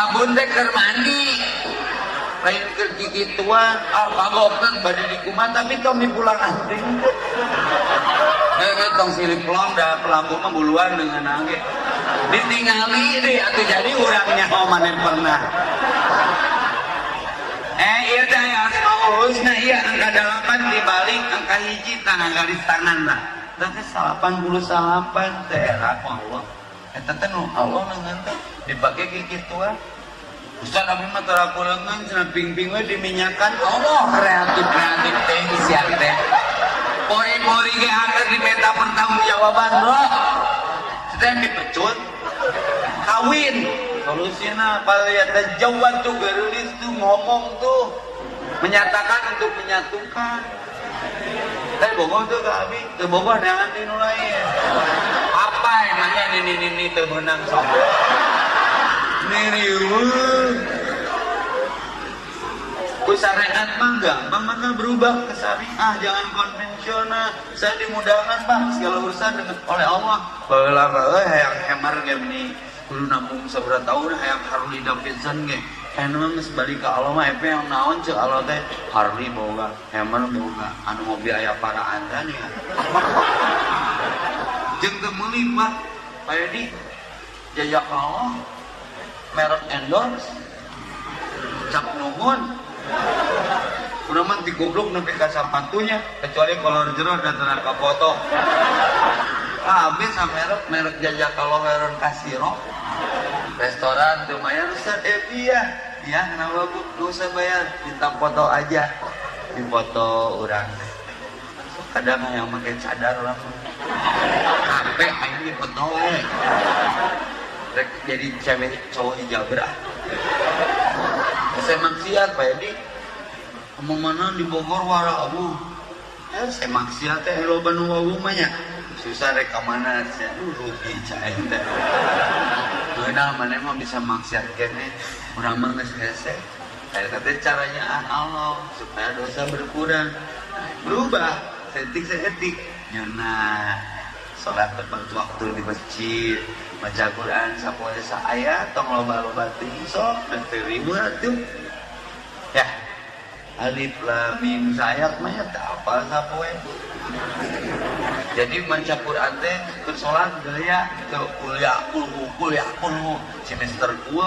sabun teh keur mandi. Lain ke gigi tua ah kagokeun bade di kumaha tapi tong dipulang anting Eh, tong silip pelong dah pelaku mah buluan dengan nangge ditinggali deh atau jadi orangnya oh mana pernah. Eh iya teh husna iya angka delapan dibalik angka hiji tangan garis tangan lah. Tapi salapan puluh salapan teh Allah eta teh nu Allah dengan teh dibagi gigi tua. Ustaz Abi mah teraku lengan cenah ping-ping we diminyakan. Allah kreatif kreatif teh siap teh. Pori-pori ge akan diminta pertanggungjawaban bro. Sedang dipecut. Kawin. Solusinya paling jauhan tuh gerulis tuh ngomong tuh. Menyatakan untuk menyatukan. Tapi bogoh tuh gak abi. Tuh bogoh jangan dinulai apa emangnya ini ini tuh menang sombong niriwun ku syariat mah gampang maka berubah ke syariah. Jangan konvensional saya dimudahkan pak. Segala urusan dengan oleh Allah. Bahwa eh hayang hemar game ini kudu nabung seberapa tahun hayang Harley Davidson ge. Anu mah geus balik ka Allah mah epe yang naon cek Allah teh? Harley boga Hammer boga anu mobil aya para anda nih jeung teu meuli pak di jajak Allah merek endorse cap nuhun Udah mah digoblok nepi ka sapatunya kecuali kolor jero dan tenaga foto. Habis sama merek merek jajak kalau heron kasiro. Restoran tuh bayar Ustaz eh iya. Iya kenapa Bu? Gak usah bayar, minta foto aja. Di foto orang kadang yang pakai cadar langsung HP ayo di eh. jadi cewek cowok hijabra saya maksiat Pak Edi. Mana di Bogor wara abu. Ya saya maksiat teh lo banu wawu manya susah rek mana saya rugi cai teh Guna mana emang bisa maksiat kene? Orang mah geus hese saya kata caranya ah Allah supaya dosa berkurang. Berubah. Setik setik nyana sholat tepat waktu di masjid baca Quran sapoe ayat tong loba-loba teuing sok dan terima tuh. Ya alif lam mim sayat mah ya apa sapoe jadi maca Quran teh ke sholat gaya ke kuliah kulhu kuliah kulhu semester 2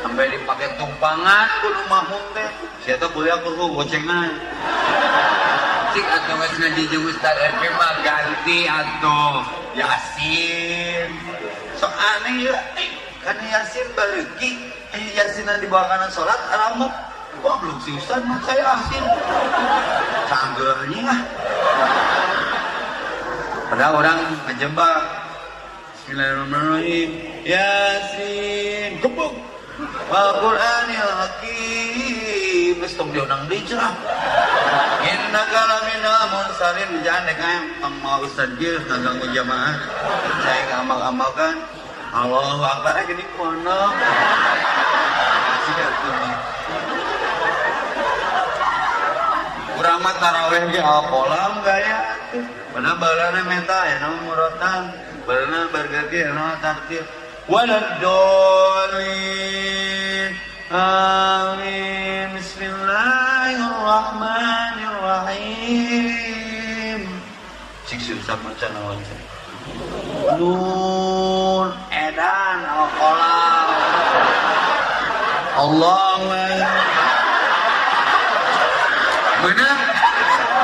sampai dipakai tumpangan kudu mahmum teh siapa kuliah kulhu gocengan cik atau wes ngaji jeung Ustaz RP mah ganti atau Yasin. Sok aneh ya kan Yasin bareki eh, Yasin di bawah kanan alamat kok belum si Ustaz mah saya Yasin. Canggahnya lah. Padahal orang ngejebak. Bismillahirrahmanirrahim. Yasin gebuk. Al-Quranil Hakim Terus tong diunang di cerah Inna kalamina munsarin Jangan dengan Ustaz Gil Ngaganggu jamaah. Saya ngamal-amalkan Allahu Akbar Gini kono. Urang mah taraweh ge apolam gaya Padahal balana menta ya nama murotan? Balana bergagi ya nama tartil Waladdallin Amin. Bismillahirrahmanirrahim. Cik susah macam nawan Nun Edan Al-Qalam Allah Menang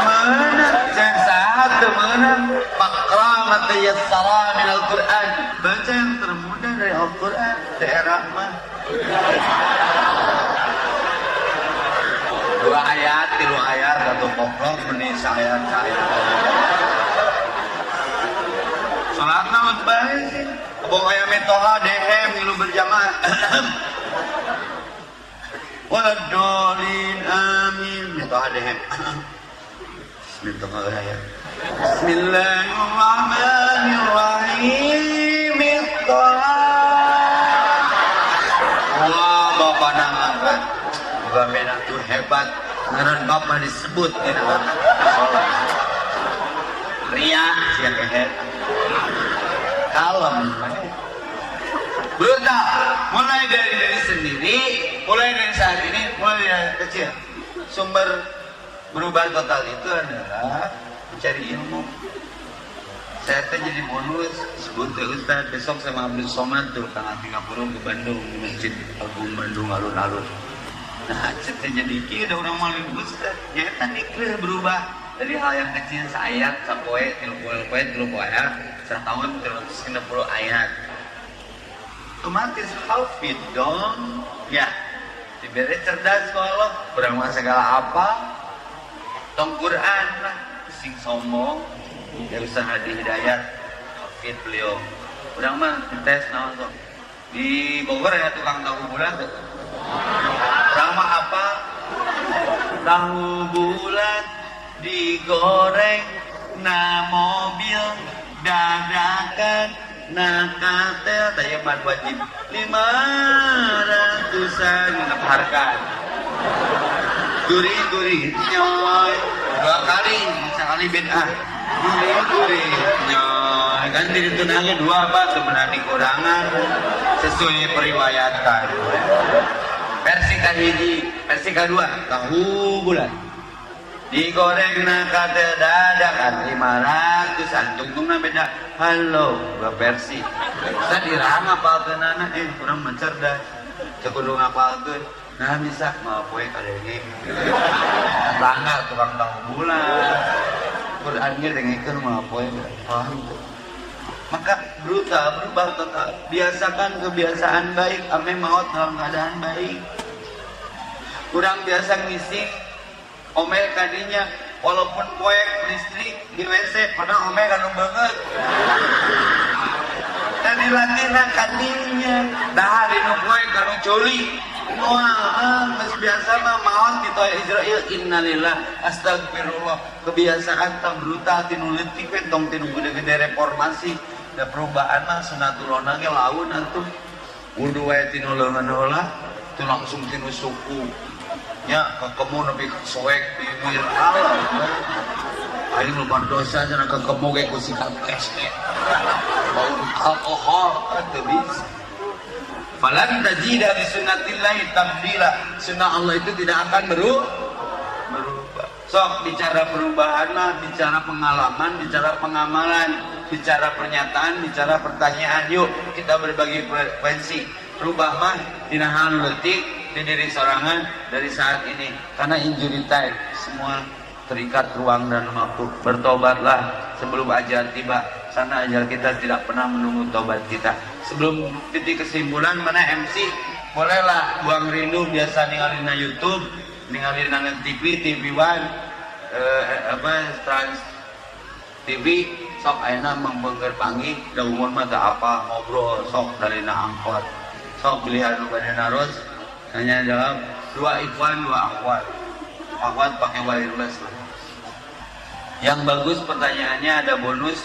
Menang Yang satu menang Makramah tayassara min Al-Quran Baca yang termudah dari Al-Quran Daerah mah Dua ayat, tilu ayat Satu koplok menis ayat saya Salat nama baik Abang ayam metoha DM Ngilu berjamaah. Waladolin amin. Metoha DM Bismillahirrahmanirrahim Bismillahirrahmanirrahim Wah Bapak nangangkan Bapak itu hebat Ngaran Bapak disebut di dalam sholat Ria siang Kalem Berusaha mulai dari diri sendiri, mulai dari saat ini, mulai dari kecil. Sumber berubah total itu adalah mencari ilmu. Saya teh jadi bonus sebut ke Ustaz besok sama Abdul Somad tuh tanggal 30 ke Bandung di Masjid Agung Bandung alun-alun. Nah, jadi orang maling. Ya tadi kira berubah. Dari hal yang kecil sayat sapoe tilu puluh poe tilu poe setahun terus puluh ayat. Otomatis hafid dong. Ya diberi cerdas kok Allah. Kurang segala apa. Tong Quran lah sing sombong. Ya usaha di hidayat hafid beliau. Kurang mah tes naon di Bogor ya tukang tahu bulan tuh mah apa? Tahu bulan digoreng na mobil dadakan nah katel. Tayaman wajib lima ratusan. Harga. Guri guri nyoy. Dua kali. Sekali beda guri guri nyoy. Kan ditunangnya dua apa sebenarnya kurangan sesuai periwayatan versi kahiji versi kedua tahu bulan. Digoreng na kata dadakan lima ratusan tungtungna beda. Halo gua versi. Saya dirang apa anak eh kurang mencerdas. Cekudu ngapalkeun nah bisa. Mau poe kadenge. Tangga tukang tahu bulan. Quran ge dengekeun mau poe paham maka berusaha berubah total. Biasakan kebiasaan baik ame maut dalam keadaan baik. Kurang biasa ngisi omel kadinya walaupun poek listrik di WC padahal omel kan banget. Dan dilatih kadinya. Dah di poek kan coli Wah, masih biasa mah maon di toy Israel. Innalillah astagfirullah. Kebiasaan tak brutal tinu leutik tong tinu gede-gede reformasi da perubahan mah sunatullah ge laun atuh wudu wae tinu leungeun tu langsung tinu suku. Nya kekemu nepi soek di mir alam aing lupa dosa cenah kekemu ge ku sikap esne bau alkohol teu bisa. Falan tajida di sunnatillahi tabdila sunnah Allah itu tidak akan berubah. Sok bicara perubahan mah bicara pengalaman bicara pengamalan bicara pernyataan bicara pertanyaan yuk kita berbagi frekuensi. Rubah mah dina hal letik di diri sorangan dari saat ini. Karena injury time semua terikat ruang dan waktu bertobatlah sebelum ajal tiba. Karena ajal kita tidak pernah menunggu tobat kita. Sebelum titik kesimpulan mana MC bolehlah buang rindu biasa ninggalin YouTube ninggalin TV TV One eh, apa Trans TV sok aina membengker pangi da umur mah apa ngobrol sok dari na angkot. Sok pilihan lu pada naros hanya jawab dua ikhwan dua akhwat. Akhwat pakai wireless yang bagus pertanyaannya ada bonus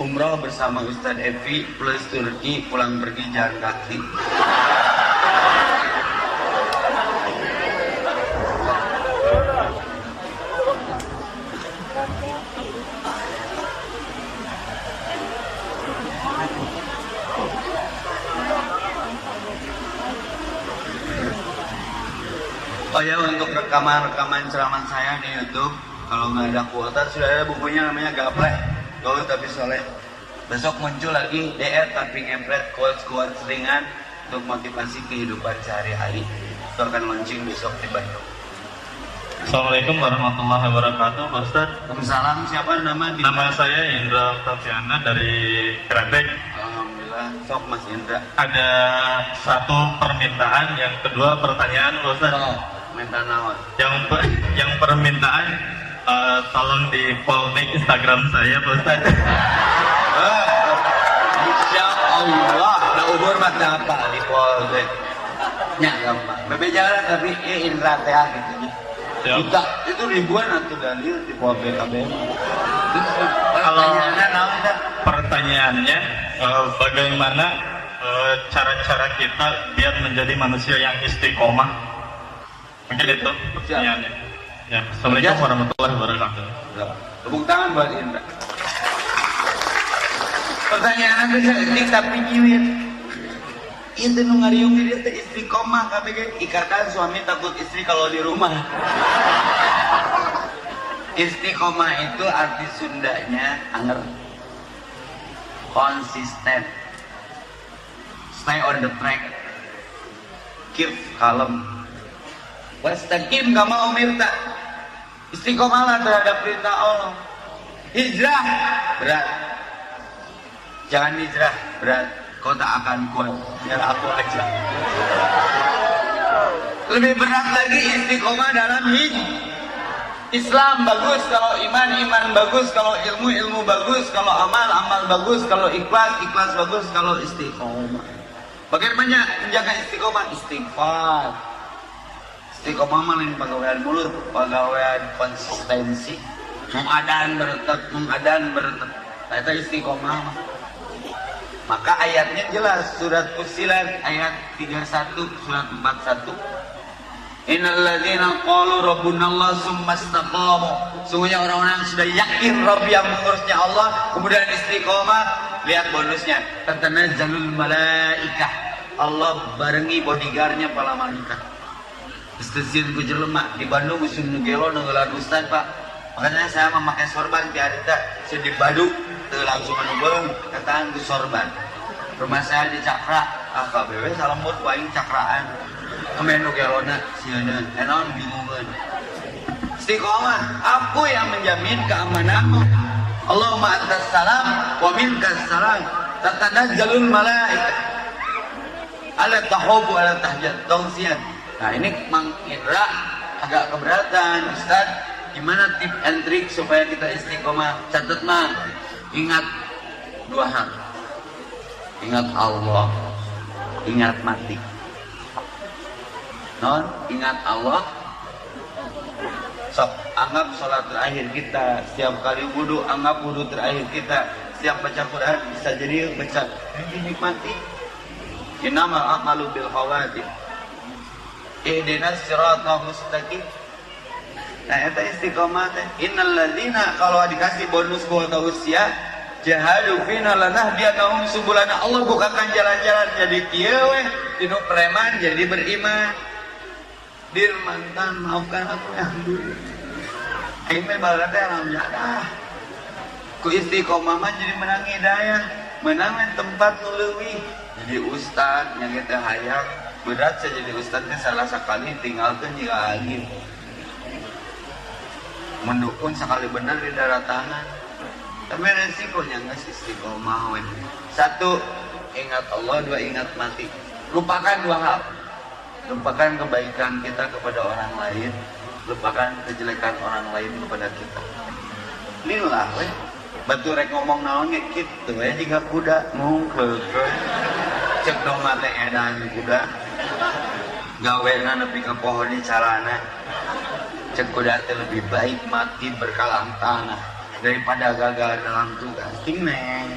umroh bersama Ustadz Evi plus Turki pulang pergi jalan kaki Oh ya untuk rekaman-rekaman ceramah saya di YouTube. Kalau nggak ada kuota sudah ada bukunya namanya Gaplek. Gaul tapi soleh. Besok muncul lagi DR tapi ngempret quotes quotes ringan untuk motivasi kehidupan sehari-hari. Itu akan launching besok di Bandung. Assalamualaikum warahmatullahi wabarakatuh Pak Ustaz Waalaikumsalam. Siapa nama di Nama saya Indra Octaviana dari Kretek Alhamdulillah. Sok Mas Indra. Ada satu permintaan Yang kedua pertanyaan Pak Ustaz oh, minta naon Yang, per- yang permintaan eh, Tolong di follow Instagram saya Pak Ustaz. Insya Allah Nah umur mah apa di Polsek Ya gampang jalan tapi eh Indra teh gitu. Ya. Itu ribuan atau dalil di Polsek KBM Kalau- Pertanyaannya eh, Bagaimana eh, cara-cara kita Biar menjadi manusia yang istiqomah Mungkin itu. Pertanyaannya Ya, Assalamualaikum warahmatullahi wabarakatuh. Tepuk tangan buat Indra. Pertanyaan itu cantik tapi nyiwit itu nu ngariung diri teh istiqomah KBG ikatan suami takut istri kalau di rumah. Istiqomah itu arti Sundanya anger. Konsisten. Stay on the track. Keep kalem wastaqim kama umirta istiqomahlah terhadap perintah Allah. Hijrah berat. Jangan hijrah berat. Kau tak akan kuat. Biar aku aja. Lebih berat lagi istiqomah dalam hidup Islam bagus kalau iman iman bagus kalau ilmu ilmu bagus kalau amal amal bagus kalau ikhlas ikhlas bagus kalau istiqomah. Bagaimana menjaga istiqomah? Istighfar istiqomah mah lain pegawaian mulut pegawaian konsistensi mengadan bertek mengadan bertek nah, itu istiqomah mah. maka ayatnya jelas surat Fusilat ayat 31 surat 41 Innalladzina qalu rabbuna Allah summa istaqamu. Sungguhnya orang-orang yang sudah yakin Rabb yang mengurusnya Allah, kemudian istiqomah, lihat bonusnya. Tatanazzalul malaikah. Allah barengi bodyguardnya para malaikat. Stasiun ku jelema di Bandung musim nugelo nunggulan ustad pak. Makanya saya memakai sorban di harita saya di Badu teu langsung menunggu katakan ku sorban. Rumah saya di Cakra, ah KBW salam buat paling cakraan. Kemen nugelona sieun enon bingungan. Istiqomah, aku yang menjamin keamananmu. Allahumma antas salam wa minkas salam. Tatanazzalul malaikah ala tahubu ala tahjat tausian. Nah ini Mang Indra agak keberatan Ustaz. Gimana tip and trick supaya kita istiqomah? Catat mah ingat dua hal. Ingat Allah ingat mati. Non ingat Allah. Sok anggap sholat terakhir kita. Setiap kali wudhu anggap wudhu terakhir kita. Setiap baca Quran bisa jadi baca. Dinikmati. Innamal a'malu bil khawatim ihdinas siratal mustaqim. Nah itu istiqomah teh innal ladzina kalau dikasih bonus kuota usia jahadu fina lanah dia naum subulana. Allah bukakan jalan-jalan jadi kieu weh tinu preman jadi beriman. Dir mantan maafkan aku yang dulu Aing mah bala teh alhamdulillah. Ku istiqomah mah jadi menang hidayah menang tempat nu leuwih. Jadi ustad kita hayang berat saya jadi ustad teh salah sekali tinggalkan jika lagi mendukung sekali benar di daerah tangan. Tapi resikonya nggak sih istiqomah satu ingat Allah dua ingat mati. Lupakan dua hal. Lupakan kebaikan kita kepada orang lain lupakan kejelekan orang lain kepada kita. Lillah weh batu rek ngomong naon ge kitu we. Jika kuda ngungkleuk cek dong mate edan kuda gawena nepi ka pohon di calana cek kuda teh lebih baik mati berkalang tanah daripada gagal dalam tugas. Neng.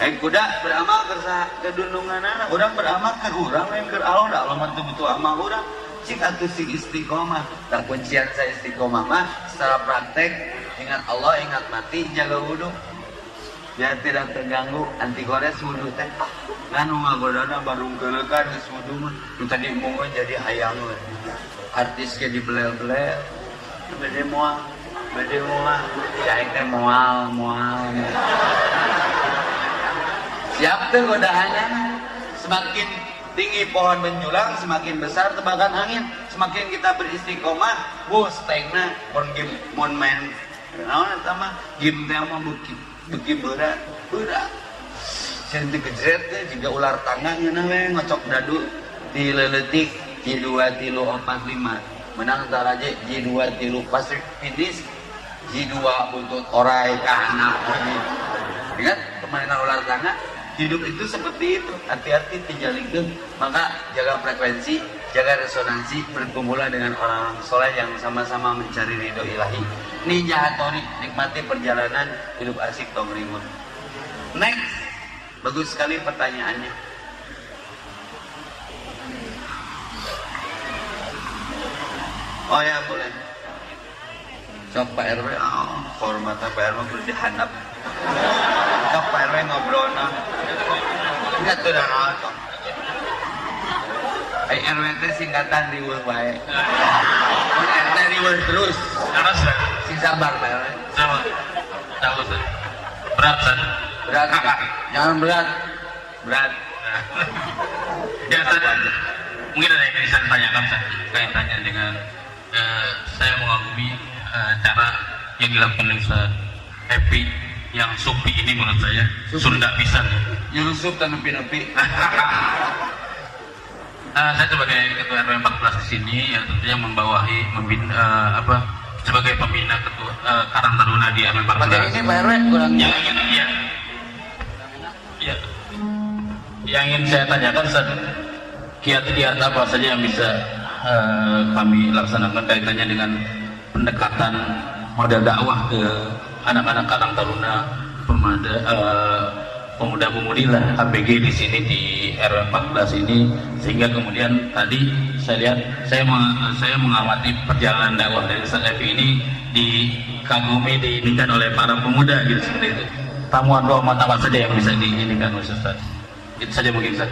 Eh kuda beramal ke sa kedunungan anak. Orang beramal ke orang yang ke Allah. Dah mantu betul amal orang. Cik atuh si istiqomah. Tak kuncian saya istiqomah mah secara praktek ingat Allah ingat mati jaga wudhu biar tidak terganggu anti gores wudhu teh. Kan ngagodana baru gelekan geus wudhu mah tadi mungun jadi hayang we. Artis ke dibelel-belel bede moal. Bede moal. Ya teh moal moal. Siap tuh godaannya semakin tinggi pohon menjulang semakin besar tebakan angin. Semakin kita beristiqomah bu stengna mon game mon main. Naon eta mah? Game teh mah beuki berat berat kejret teh juga ular tangga ngeuna we ngocok dadu. Di leuletik J2 tilu 45 menang taraje J2 tilu pas finish J2 untuk orai kahana ingat ke mana ular tangga hidup itu seperti itu. Hati-hati dijalikan maka jaga frekuensi jaga resonansi berkumpullah dengan orang soleh yang sama-sama mencari ridho ilahi. Ninja hatori nikmati perjalanan hidup asik tong rimun next. Bagus sekali pertanyaannya. Oh ya boleh. Sok Pak RW, oh, hormat Pak RW perlu dihanap. Sok Pak RW ngobrol nah. Ingat tuh. Eh RWT singkatan riweuh wae. RT riweuh terus. Sudah Sing sabar bae. sama tahu Ustaz. Berat Ustaz. Berat. Jangan berat. Berat. Ya Ustaz, mungkin ada yang bisa ditanyakan Ustaz kaitannya dengan eh, saya mengagumi eh, cara yang dilakukan oleh Ustaz Happy yang supi ini menurut saya. Sunda pisan ya. Nyusup dan nepi-nepi. Eh, saya sebagai ketua RW 14 di sini ya tentunya membawahi membina eh, apa sebagai pembina ketua eh, Karang Taruna di RW 14. Pakai ini Pak RW kurang yang ingin ya, ya. yang ingin saya tanyakan kiat-kiat apa saja yang bisa eh, kami laksanakan kaitannya dengan pendekatan model dakwah ke anak-anak Karang Taruna pemada eh, pemuda-pemudi lah APG di sini di RW 14 ini sehingga kemudian tadi saya lihat saya meng- saya mengamati perjalanan dakwah dari Ustaz Evi ini dikagumi diinikan oleh para pemuda gitu seperti itu tamuan rahmat apa saja yang bisa diinikan oleh Ustaz itu saja mungkin Ustaz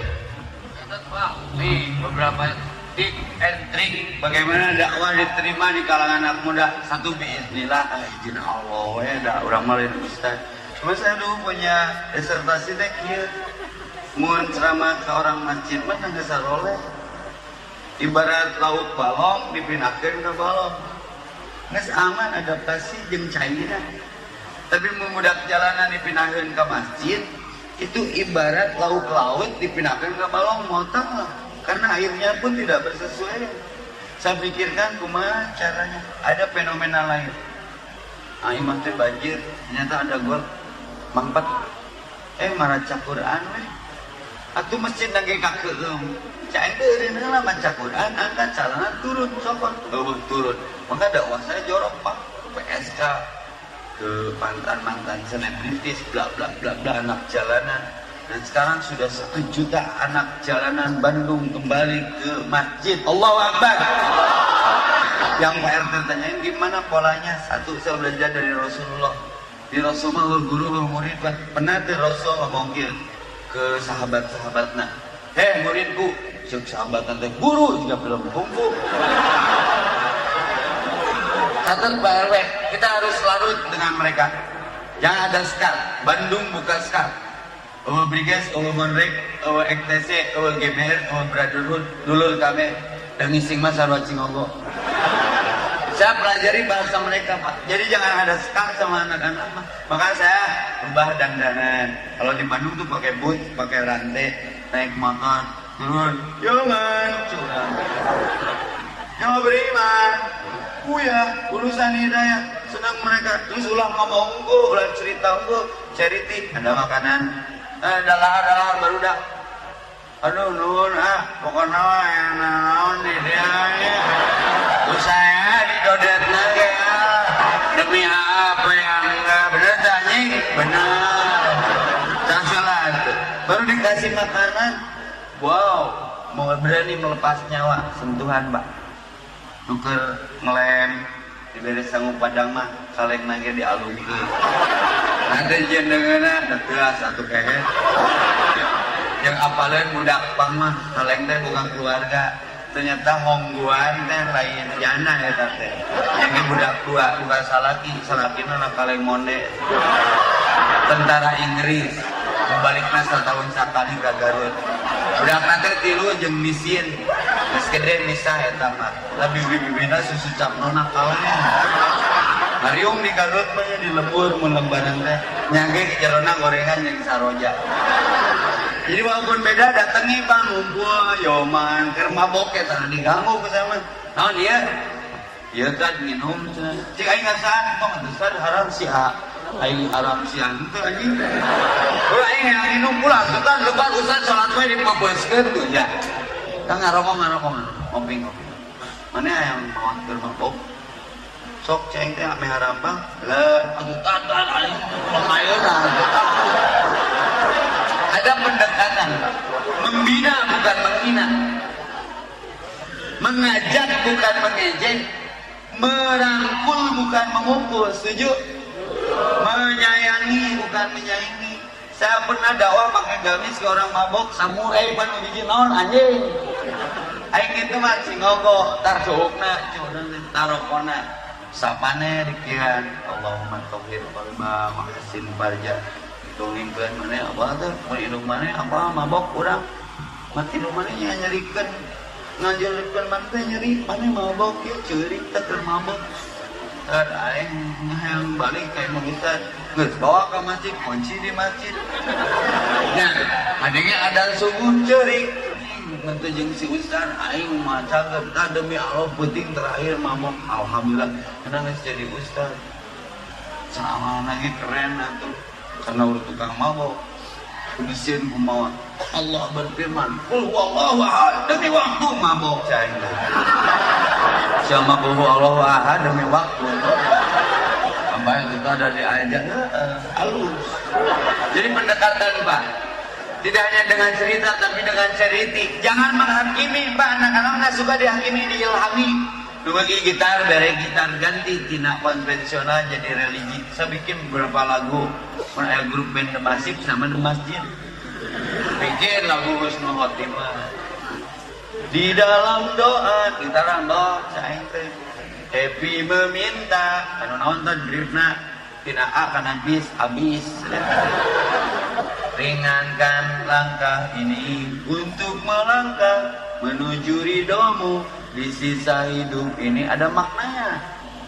Nih beberapa tip and trik bagaimana dakwah diterima di kalangan anak muda. Satu biiznillah ah, izin Allah ya da urang mah lain ustaz. Cuma saya dulu punya disertasi teh kieu. Mun ceramah ke orang masjid mah tangga saroleh. Ibarat lauk balong dipindahkeun ke balong. Geus aman adaptasi jeung cairna. Tapi memudak jalanan dipindahkeun ke masjid itu ibarat lauk laut dipindahkan ke balong motong lah karena airnya pun tidak bersesuaian saya pikirkan kumaha caranya ada fenomena lain ah banjir ternyata ada gol mangpat. Eh maraca Quran weh. Atuh masjid nage kakeum cai teh eureun lah maca Quran angkat calana turun sokot. Eueuh turun. Maka dakwah saya jorok pak. PSK ke mantan-mantan selebritis bla bla bla bla anak jalanan. Dan sekarang sudah satu juta anak jalanan Bandung kembali ke masjid. Allahu Akbar. Yang Pak RT tanyain gimana polanya? Satu saya belajar dari Rasulullah di Rasulullah guru murid Pak. pernah tuh Rasul gitu ke sahabat-sahabatnya heh muridku cek sahabat teh guru juga belum kumpul Catat Pak RW, kita harus larut dengan mereka. Jangan ada skar. Bandung buka skar. Ewa Briges, Ewa Monrek, Ewa EKTC, Ewa GBR, Ewa Brotherhood, dulur kami, dan ngising mas sarwa cingogo. Saya pelajari bahasa mereka Pak. Jadi jangan ada skar sama anak-anak. Maka saya ubah dandanan. Kalau di Bandung tuh pakai boot, pakai rantai, naik motor, turun. Jangan curang. Yang beriman, Buya, urusan hidayah, senang mereka. Terus ulah ngomong ungu, ulah cerita ungu, charity, ada makanan, eh, ada lahar, lahar baru dah. Aduh, nun, ah, pokoknya yang naon di dikasih makanan, wow, mau berani melepas nyawa, sentuhan, Mbak. Tuker ngelem diberi sanggup padang mah kaleng nage di alungke ada jendengan dekeas satu kehe. Yang apalin budak pang mah kaleng teh bukan keluarga. Ternyata hongguan teh lain jana ya tante. Yang budak tua bukan salaki salaki anak kaleng monde tentara Inggris membaliknya setahun sekali ke Garut. Udah nanti tilu jeung misin. Gede misah eta mah. Lebih bibibina susu cap nona kaleng Hariung di Garut mah nya di lembur mun lembaran teh. Nyangge ke gorengan yang saroja. Jadi walaupun beda datangi bang. Ngumpul yoman keur mabok eta diganggu ku sama naon ieu ieu kan minum cenah cik aing ngasaan kok ngedesan haram si A aing haram si A itu anjing ulah aing yang minum pulang kan lebar ustaz salat we dipabeuskeun tuh ya. Kan ngarokok ngarokok ngopi ngopi. Mana yang mau keur mabok sok ceng teh ame harambang. Le aku kata aing pemayona ada pendekatan membina bukan menghina. Mengajak bukan mengejek. Merangkul bukan memukul. Setuju menyayangi bukan menyayangi Saya pernah dakwah pakai gamis ke orang mabok, samurai pan bikin naon anjing. Aing itu mah singogo, tar suhukna, tarokona. Sapane dikian, Allahumma tauhid qalba wa hasin farja. Dongengkeun mana apa tuh? Mun indung mana apa mabok urang. Mati nu mana nya nyerikeun ngajarikeun mana nyeri, mana mabok ya ceurik teh mabok. Aing balik kayak mengisan Geus bawa ke masjid, kunci di masjid Nah, adanya ada subuh cerik Nanti jeung si Ustaz aing maca tah demi Allah penting terakhir mamok alhamdulillah karena geus jadi ustaz. Sama lagi keren atuh karena urut tukang mabok. Mesin kumaha Allah berfirman, "Qul huwallahu ahad" demi waktu mabok cai. Siapa qul huwallahu ahad demi waktu. Sampai itu ada di ayat halus. Jadi pendekatan Pak, tidak hanya dengan cerita tapi dengan ceriti. Jangan menghakimi, Pak. Anak-anak nggak suka dihakimi, diilhami. Bagi gitar, bere gitar ganti tina konvensional jadi religi. Saya bikin beberapa lagu, mulai grup band The Masif sama The Masjid. Bikin lagu Husnul Khotimah. Di dalam doa, gitaran doa, saya. Happy meminta, anu nonton dripna, tina akan habis, habis ringankan langkah ini untuk melangkah menuju ridhomu di sisa hidup ini ada maknanya.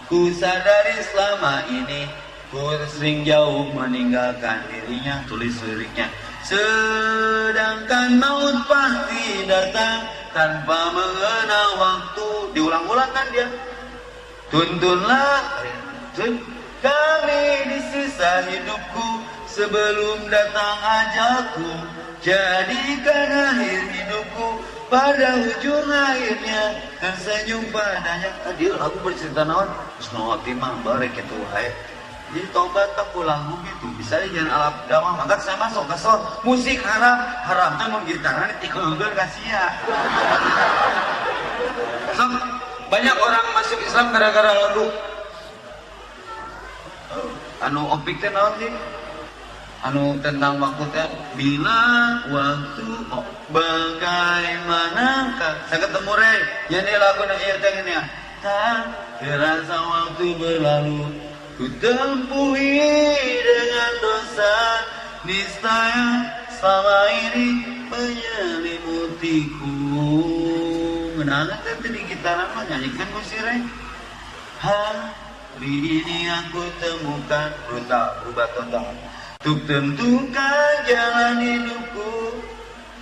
Ku sadari selama ini ku sering jauh meninggalkan dirinya tulis liriknya. Sedangkan maut pasti datang tanpa mengenal waktu. Diulang-ulang kan dia? Tuntunlah kami di sisa hidupku sebelum datang ajalku jadikan akhir hidupku pada ujung akhirnya tersenyum padanya tadi lagu bercerita naon? Husnul Khotimah barek itu hai jadi tobat tak lagu gitu. Bisa jangan alap dakwah maka saya masuk ke sol musik haram haram tuh mau gitaran kasih ya so, banyak orang masuk Islam gara-gara lagu. Anu opik teh naon sih anu tentang waktu teh bila waktu oh, bagaimanakah saya ketemu Rey jadi lagu nang ieu teh ya. Tak terasa waktu berlalu ku tempuhi dengan dosa. Niscaya selama ini menyelimutiku. Menangan teh di gitaran mah nyanyikan ku si Rey hari ini aku temukan brutal berubah total untuk tentukan jalan hidupku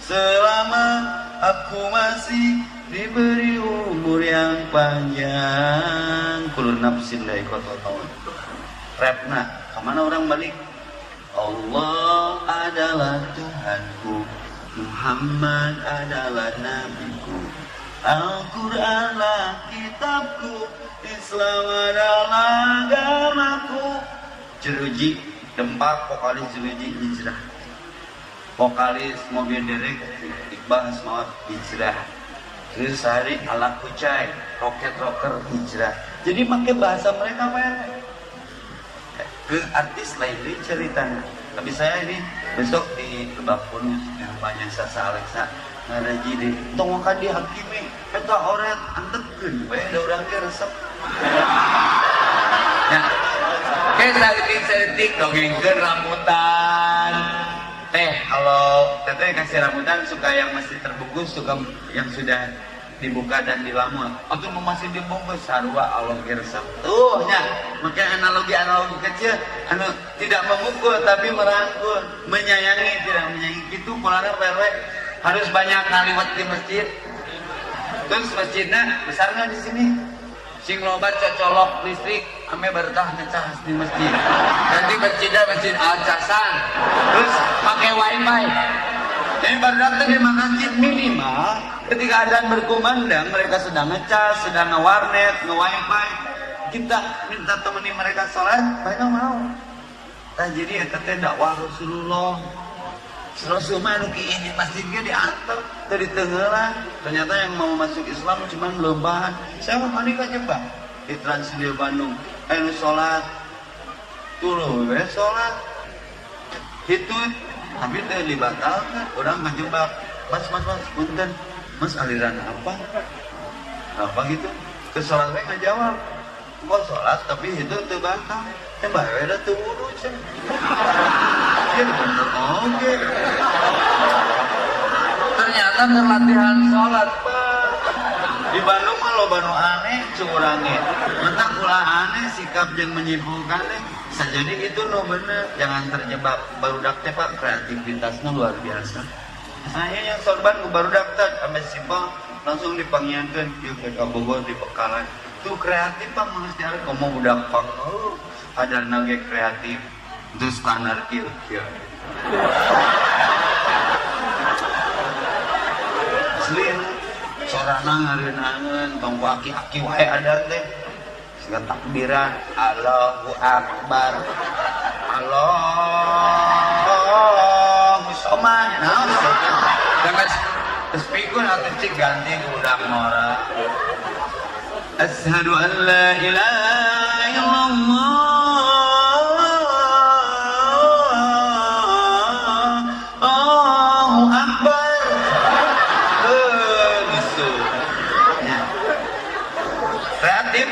selama aku masih diberi umur yang panjang. Kulun nafsin dari kota tahun repna ke mana orang balik? Allah adalah Tuhanku Muhammad adalah nabiku. Al-Quranlah kitabku Islam adalah agamaku. Jeruji Dempak vokalis Jeruji hijrah. Vokalis mobil derek Iqbal Asmawat hijrah. Terus hari ala kucai Roket rocker hijrah. Jadi pakai bahasa mereka ya? Ke artis lain ini ceritanya. Tapi saya ini besok di Lebak Bulus Di rumahnya Sasa Alexa Ngaraji deh Tunggu kan dihakimi Eta oret antekeun ada orang ke resep. Nah Kayak setik-setik dongengkeun rambutan. Teh kalau teteh kasih rambutan suka yang masih terbungkus Suka yang sudah dibuka dan dilamul atau masih dibungkus sarwa Allah tuh ya. Makanya analogi analogi kecil anu tidak memukul tapi merangkul. Menyayangi tidak menyayangi. Itu polanya perwe harus banyak ngaliwat di masjid. Terus masjidnya besar nggak di sini? Sing loba cocolok listrik ame bertah ngecas di masjid. Nanti masjidnya masjid alcasan terus pakai wifi. Jadi baru datang di masjid minimal ketika adzan berkumandang mereka sedang ngecas sedang nge-warnet nge-wifi. Kita minta temani mereka sholat mereka mau. Nah jadi itu teh dakwah Rasulullah. Rasulullah nu ini masjidnya diantar dari tenggelam ternyata yang mau masuk Islam cuma belum bahan. Saya mau mandi nyoba di Trans Studio Bandung. Ayo sholat. Tuh loh sholat. Itu tapi itu dibatalkan. Orang ngejebak mas mas mas punten. Mas aliran apa? Apa gitu? Ke sholat we ngajawab kok sholat tapi itu tuh batal. Ya bae ada tuh wudhu cen ya bener oke. Ternyata terlatihan sholat di Bandung mah lo banu aneh curangnya mentak ulah aneh sikap yang menyimpulkan deh. Jadi itu no bener. Jangan terjebak baru teh pak. Kreativitasnya luar biasa. Saya yang sorban gue baru daftar sampai simpel langsung dipanggilkan. Yuk ke Bogor di Pekalan. Tuh kreatif pak. Mengesti hari kamu udah pang. Oh, ada nage kreatif. Itu standar kill kill sorana ngareunangan tong aki-aki wae ada teh. Siga takbiran Allahu Akbar. Allahu Somad. Nah jangan terus pikun atau cik ganti budak mora Ashhadu an la ilaha illallah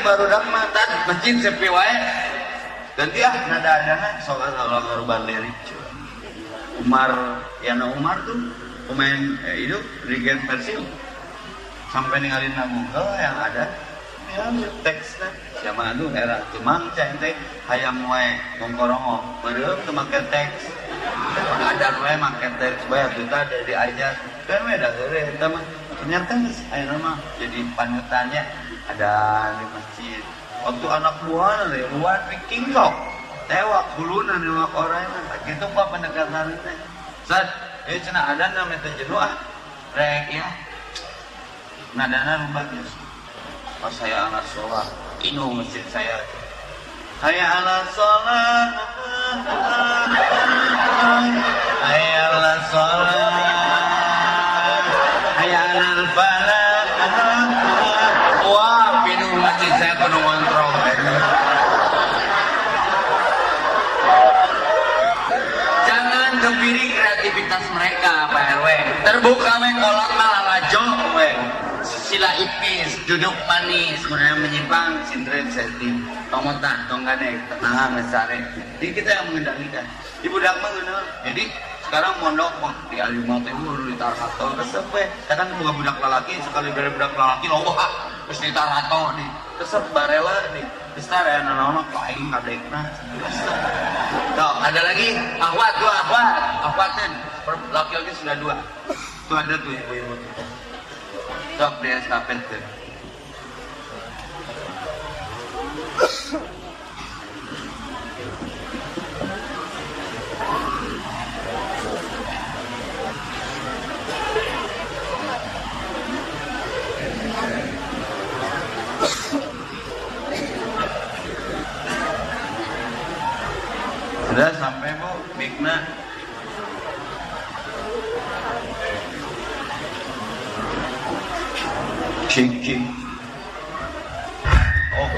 baru dan masjid sepi wae. Ganti ah nada ada soal kalau korban lirik cuy. Umar Yana Umar tuh pemain eh, itu Liga Persib sampai ninggalin lagu oh, yang ada. Ya teksnya siapa itu? Era cemang cai teh hayam wae mongkorongo. Beureum teu make teks. Ada wae make teks bae atuh teh ada diajar kan we da geure eta mah ternyata geus aya mah jadi panutannya. Ada di masjid. Waktu anak buah dari luar bikin sok tewak bulunan newak orang mah gitu pak pendekatan teh Sat, ini cina ada namanya teh jenuh ah. Rek ya. Nadana lu bagus pas saya anak sholat inu masjid saya. Hayya ala sholat Hayya ala sholat Hayya ala falah Wah, pinu masjid saya penuh kontrol Jangan kebiri kreativitas mereka, Pak RW. Terbuka we kolak malah lajo we. Sila ipis, duduk manis, kemudian menyimpang, sindret setting. Tomotan, tonggane, tenang, mesare. Jadi kita yang mengendalikan. Ibu Dagma bener. Jadi sekarang mondok mah di Alimau teh di Tarhato resep we. Kadang buka budak lelaki sekali bere budak lelaki loba terus di Tarhato nih. Resep barela nih. Besar ya anak-anak lain kadekna. Tuh, ada lagi ahwat dua ahwat ahwatin laki-laki sudah dua tuh ada tuh ibu-ibu. Sok dia estafet tuh. Sudah sampai bu. Mikna cik cik oh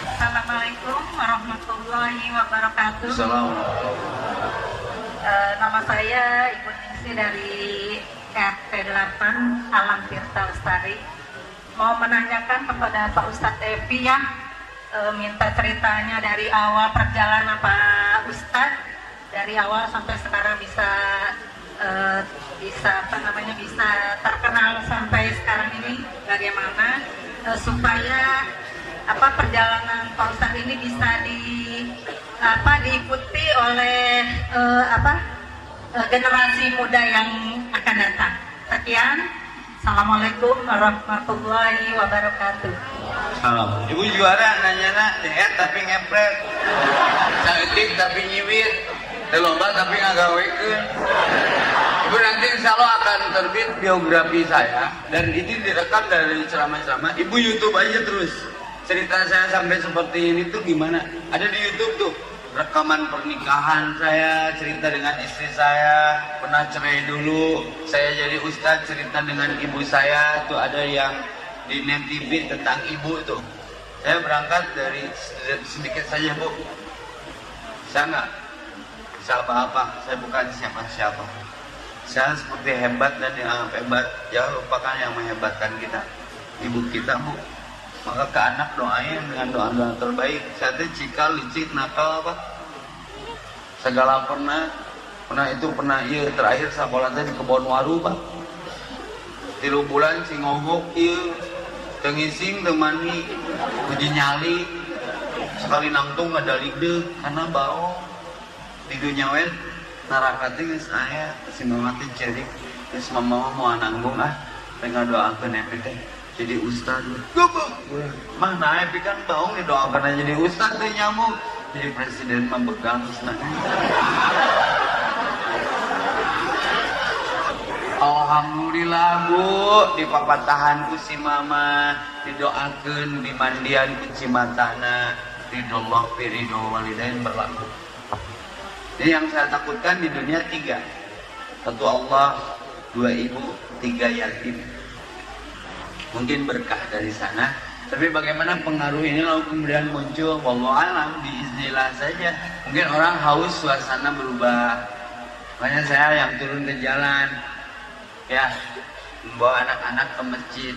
Assalamualaikum warahmatullahi wabarakatuh. Assalamualaikum Eh, nama saya Ibu Ningsi dari RT 8 Alam Tirta Lestari. Mau menanyakan kepada Pak Ustadz Evi ya, eh, minta ceritanya dari awal perjalanan Pak Ustadz, dari awal sampai sekarang bisa eh, bisa apa namanya bisa terkenal sampai sekarang ini bagaimana eh, supaya apa perjalanan Pak Ustadz ini bisa di apa diikuti oleh eh, apa generasi muda yang akan datang. Sekian. Assalamualaikum warahmatullahi wabarakatuh. Salam. Ibu juara nanya nak diet tapi ngepret. Cantik tapi nyiwit. Teu lomba tapi ngagawekeun. Ibu nanti insya Allah akan terbit biografi saya dan ini direkam dari ceramah-ceramah. Ibu YouTube aja terus. Cerita saya sampai seperti ini tuh gimana? Ada di YouTube tuh. Rekaman pernikahan saya, cerita dengan istri saya, pernah cerai dulu, saya jadi ustadz cerita dengan ibu saya, tuh ada yang di net TV tentang ibu tuh. Saya berangkat dari sedikit saja bu, saya nggak? Bisa apa-apa, saya bukan siapa-siapa. Saya seperti hebat dan dianggap hebat, jangan lupakan yang menghebatkan kita, ibu kita bu maka ke anak doain dengan doa-doa terbaik. Saya teh cikal licik nakal apa? Segala pernah pernah itu pernah iya terakhir teh di kebon waru pak. Tilu bulan si ngogok iya. Tengising temani uji nyali. Sekali nangtung ada lide karena bau. Di dunia wen narakati saya si mama teh cerik mama mau nanggung ah. Pengen doakan ya teh jadi ustad mah naik kan baung doakan aja jadi ustad deh nyamuk. Jadi presiden memegang ustad Alhamdulillah bu. Di papatahanku si mama didoakan di mandian ku cimatana. Ridollah ridho walidain berlaku. Jadi yang saya takutkan di dunia tiga. Satu Allah dua ibu tiga yatim mungkin berkah dari sana. Tapi bagaimana pengaruh ini lalu kemudian muncul? Wallahu alam diizinlah saja. Mungkin orang haus suasana berubah. Makanya saya yang turun ke jalan ya membawa anak-anak ke masjid.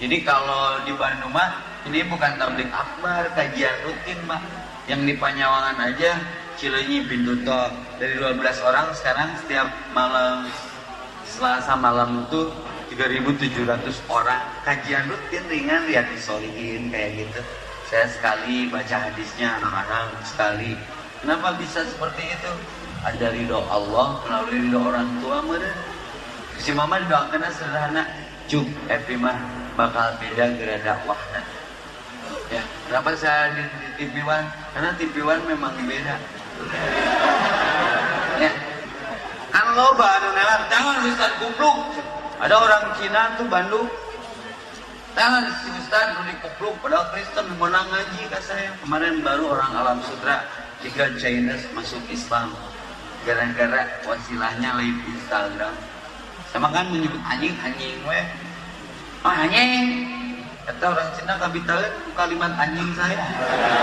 Jadi kalau di Bandung mah ini bukan tablik akbar kajian rutin mah yang di Panyawangan aja Cilenyi pintu tol dari 12 orang sekarang setiap malam Selasa malam itu 3.700 orang kajian rutin ringan lihat disolihin kayak gitu. Saya sekali baca hadisnya anak-anak sekali. Kenapa bisa seperti itu? Ada ridho Allah melalui ridho orang tua meren si mama doakan sederhana cuk happy mah bakal beda gara dakwah. Ya kenapa saya di, TV One? Karena TV One memang beda. Ya. Kan lo baru nelan jangan Ustaz kupluk ada orang Cina tuh Bandung. Jangan si Ustaz udah kupluk padahal Kristen menang ngaji kak saya. Kemarin baru orang alam sutra jika China masuk Islam. Gara-gara wasilahnya live Instagram. Sama kan menyebut anjing anjing weh oh anjing. Kata orang Cina kabitalnya kalimat anjing saya.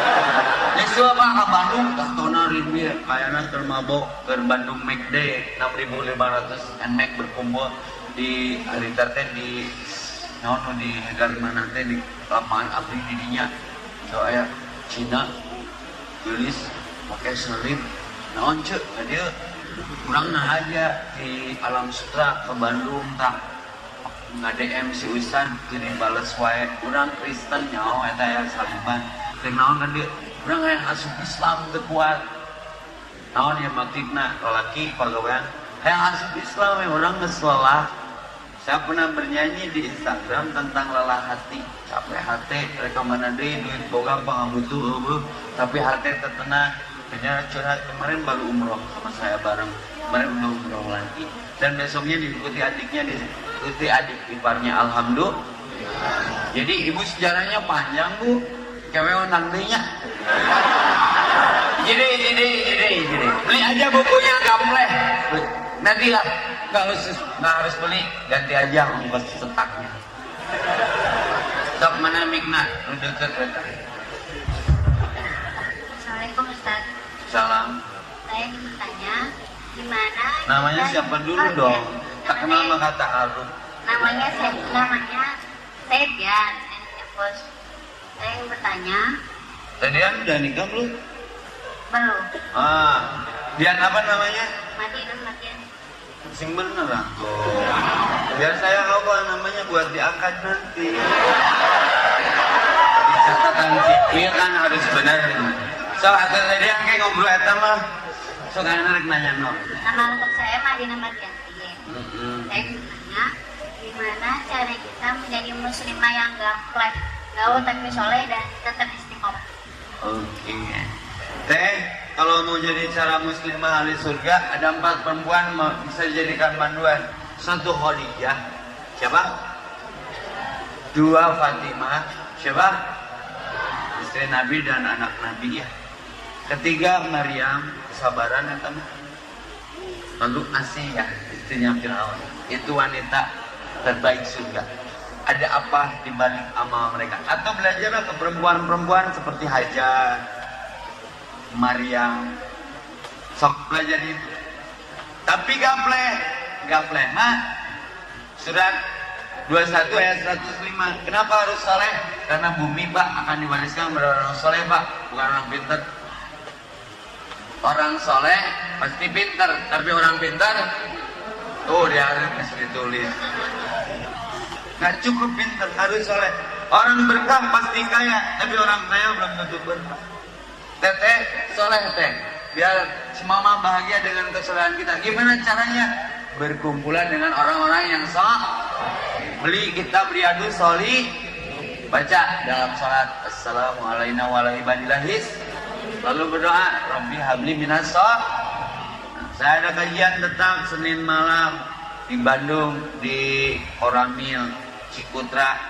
Yesu apa ke Bandung. Tahtona rindir kayaknya termabok ke Bandung Day 6500 and Mac berkumpul di hari teh di naon di negara mana teh di lapangan abdi didinya. So aya Cina gelis pakai selip naon cek dia kurang nah aja di alam sutra ke Bandung tak nggak DM si Ustad jadi balas wae. Kurang Kristen nyawa eta ya saliban naon kan dia kurang yang asup Islam kuat. Naon ya maksudna lelaki pagawean yang asup Islam ya orang geus lelah saya pernah bernyanyi di Instagram tentang lelah hati. Capek hati deh duit boga pangabutuh uh, tapi hati tertenang Ternyata curhat. Kemarin baru umroh sama saya bareng. Kemarin udah umroh lagi. Dan besoknya diikuti adiknya diikuti adik iparnya. Alhamdulillah. Jadi ibu sejarahnya panjang bu. Kewewan nantinya jadi jadi jadi jadi. Beli aja bukunya gamleh nanti lah nggak harus nggak harus beli ganti aja ongkos setaknya sok mana mikna deket Assalamualaikum Ustaz. salam Saya ingin bertanya, gimana? namanya siapa dulu Arif. dong tak kenal mah kata Arif namanya saya namanya Febian, ya bos. Saya ingin bertanya, tadi kan udah nikah belum belum. ah Dian apa namanya Madinah Madian. Sing bener aku biar saya hafal namanya buat diangkat nanti catatan sipil kan harus benar so atau tadi yang kayak ngobrol eta mah so kan rek nanya no Nama lengkap saya Madinah Mardianti. Mm-mm. Saya bertanya, gimana cara kita menjadi muslimah yang gampang, gaul tapi soleh dan tetap istiqomah? Oke. Teh, kalau mau jadi cara muslimah ahli surga, ada empat perempuan bisa dijadikan panduan. Satu Khadijah, siapa? Dua Fatimah, siapa? Istri Nabi dan anak Nabi ya. ketiga Maryam kesabaran ya teman lalu Asia istrinya Firaun itu wanita terbaik surga ada apa di balik amal mereka atau belajarlah ke perempuan-perempuan seperti Hajar Maryam sok belajar itu. Tapi gaple gaple nah surat 21 ayat 105 kenapa harus soleh? Karena bumi pak akan diwariskan kepada orang soleh pak. Bukan orang pintar. Orang soleh pasti pintar. Tapi orang pintar tuh dia harus ditulis. Nggak cukup pintar harus soleh. Orang berkah pasti kaya tapi orang kaya belum tentu berkah teteh soleh teh. Biar semama bahagia dengan kesolehan kita. Gimana caranya? Berkumpulan dengan orang-orang yang soleh beli kitab Riyadus Soli. Baca dalam salat Assalamualaikum warahmatullahi lalu berdoa Rabbi habli minas saya ada kajian tetap Senin malam di Bandung di Koramil Cikutra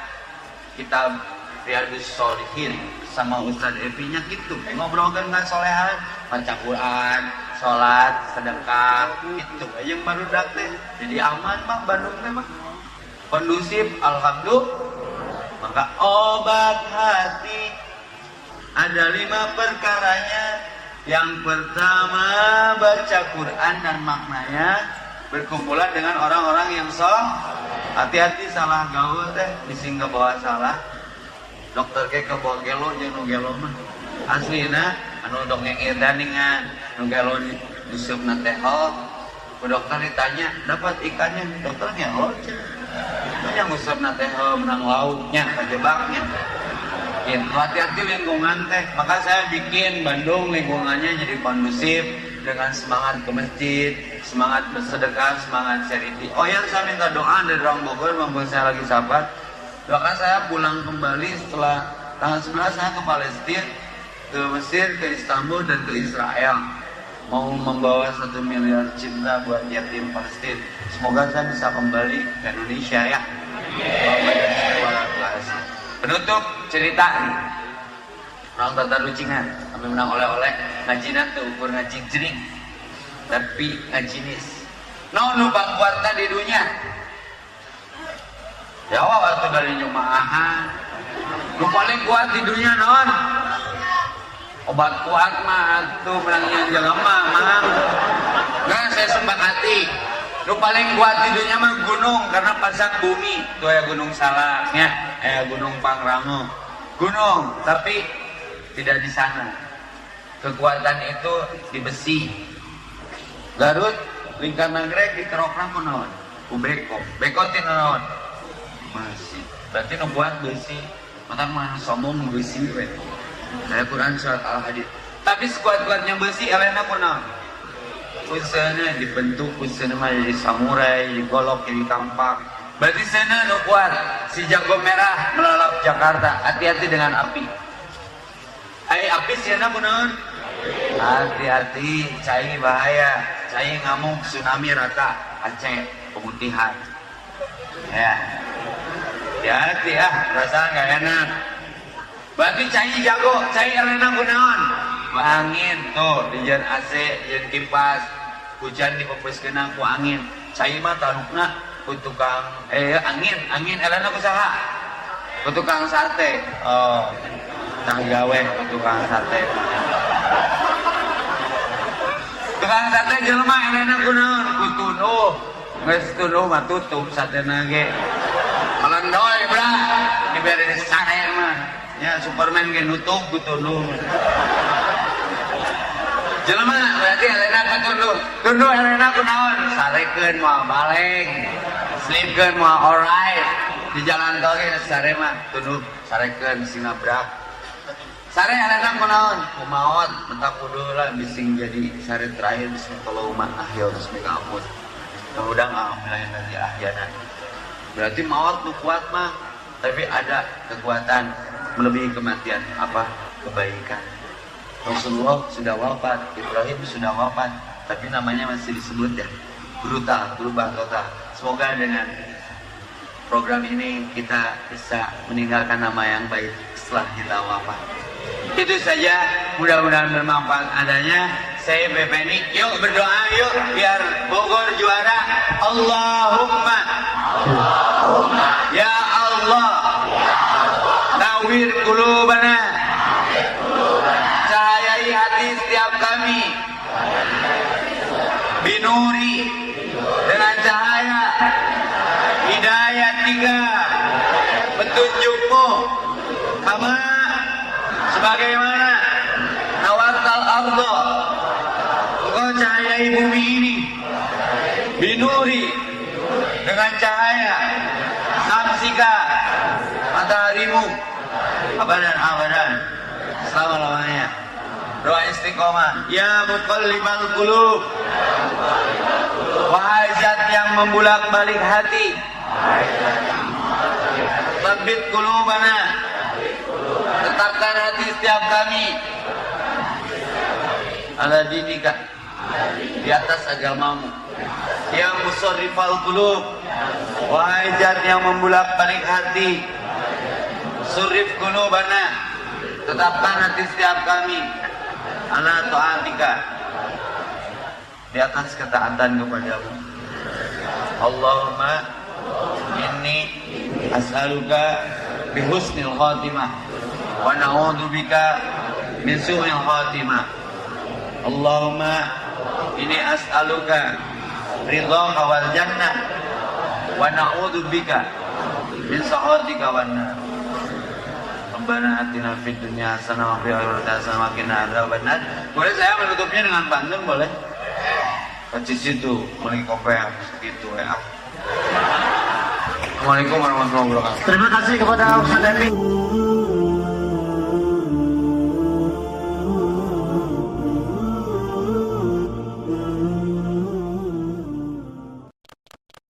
kitab Riyadus Solihin sama Ustadz Evinya gitu. Ngobrol kan nggak solehan. Baca Quran sholat sedekah itu yang baru datang jadi aman mah Bandung mah kondusif alhamdulillah. Maka obat hati. Ada lima perkaranya. Yang pertama baca Quran dan maknanya berkumpulan dengan orang-orang yang sol hati-hati salah gaul teh ke bawah salah dokter ke ke bawah gelo jeung nu gelo mah. Aslina anu dongeng edaningan nu gelo disebutna teh oh dokter ditanya dapat ikannya? Dokternya oh itu yang usap nate menang lauknya kejebaknya. Gitu hati-hati lingkungan teh. Maka saya bikin Bandung lingkungannya jadi kondusif dengan semangat ke masjid semangat bersedekah semangat charity. Oh ya saya minta doa dari orang Bogor maupun saya lagi sahabat doakan saya pulang kembali setelah tanggal 11 saya ke Palestina ke Mesir ke Istanbul dan ke Israel mau membawa satu miliar cinta buat yatim Palestina. Semoga saya bisa kembali ke Indonesia ya. Penutup cerita nih. Orang tata lucingan, kami menang oleh-oleh ngaji nanti ukur ngaji jering, tapi ngaji nis. No nu bangkuatna di dunia. Jawab waktu dari nyumaahan. Nu paling kuat di dunia non. Obat kuat mah. Tuh menangnya jelema mah nggak saya sempat hati. Lu paling kuat di dunia mah gunung. Karena pasang bumi. Tuh ya gunung salaknya eh gunung pangrango gunung tapi tidak di sana. Kekuatan itu di besi. Garut lingkar nagrek di kerokna kunaon ubeko beko. Tina naon masih berarti nubuat besi mata mah sombong besi we saya Quran surat Al-Hadid. Tapi sekuat-kuatnya besi Elena pernah. Usahanya dibentuk, usahanya mah jadi samurai, jadi golok, jadi tampak. Berarti sana nu kuat. Si jago merah melalap Jakarta. Hati-hati dengan api. Ay, api sana kunaon? Hati-hati, cai bahaya. Cai ngamuk, tsunami rata. Aceh, pemutihan. Ya. Hati-hati ah, perasaan gak enak. Berarti cai jago, cai arena kunaon? Angin tuh di jan AC, jan kipas, hujan dipepes kena ku angin. Cai mah talukna ku tukang eh angin, angin arena ku saha? Ku tukang sate. Oh. Tang gawe ku tukang sate. Tukang sate jelema arena kunaon? Ku tunuh. Geus tunuh mah tutup satena ge. Kalendoy bra, dibere sare mah. Ya Superman ge nutup ku tunduh. Jelema berarti Elena ku tunduh. Tunduh Elena ku naon? Sarekeun moal balik. Sleepkeun moal alright. Di jalan tol ge sare mah tunduh sarekeun singabrak. Sare Elena ku naon? Kumaot mentak kudu lah bising jadi sare terakhir bismillah umat akhir bismillah ampun. Kemudian alhamdulillah nanti ahyana. Berarti maut kuat mah tapi ada kekuatan melebihi kematian. Apa? Kebaikan. Rasulullah sudah wafat Ibrahim sudah wafat tapi namanya masih disebut ya brutal berubah total. Semoga dengan program ini kita bisa meninggalkan nama yang baik setelah kita wafat. Itu saja mudah-mudahan bermanfaat adanya. Saya Bepeni, yuk berdoa yuk biar Bogor juara. Allahumma. Ya Allah. Nawir kulubana. Cahayai hati setiap kami. Binuri dengan cahaya hidayat tiga petunjukmu kama sebagaimana nawakal ardo cahayai bumi ini binuri. Dengan cahaya. Samsika. Mataharimu. Abadan abadan. Selama-lamanya doa istiqomah. Ya muqallibal qulub. Wahai zat yang membulak balik hati. Sabit kulubana Tetapkan hati setiap kami. Ala dinika Di atas agamamu Ya musarrifal kulub Wahai zat yang membulak balik hati. Surif kulubana Tetapkan hati setiap kami. Ala ta'atika. Di atas ketaatan kepadamu. Allahumma inni as'aluka bihusnil khatimah. Wa na'udzu bika min su'il khatimah. Allahumma inni as'aluka ridhaka wal jannah wa na'udzu bika min sakhatika wan nar Rabbana atina fid dunya hasanah wa fil akhirati hasanah wa qina adzabannar. Boleh saya menutupnya dengan pantun boleh? Ke situ, mulai kopea gitu ya. Assalamualaikum warahmatullahi wabarakatuh. Terima kasih kepada Ustaz Epi.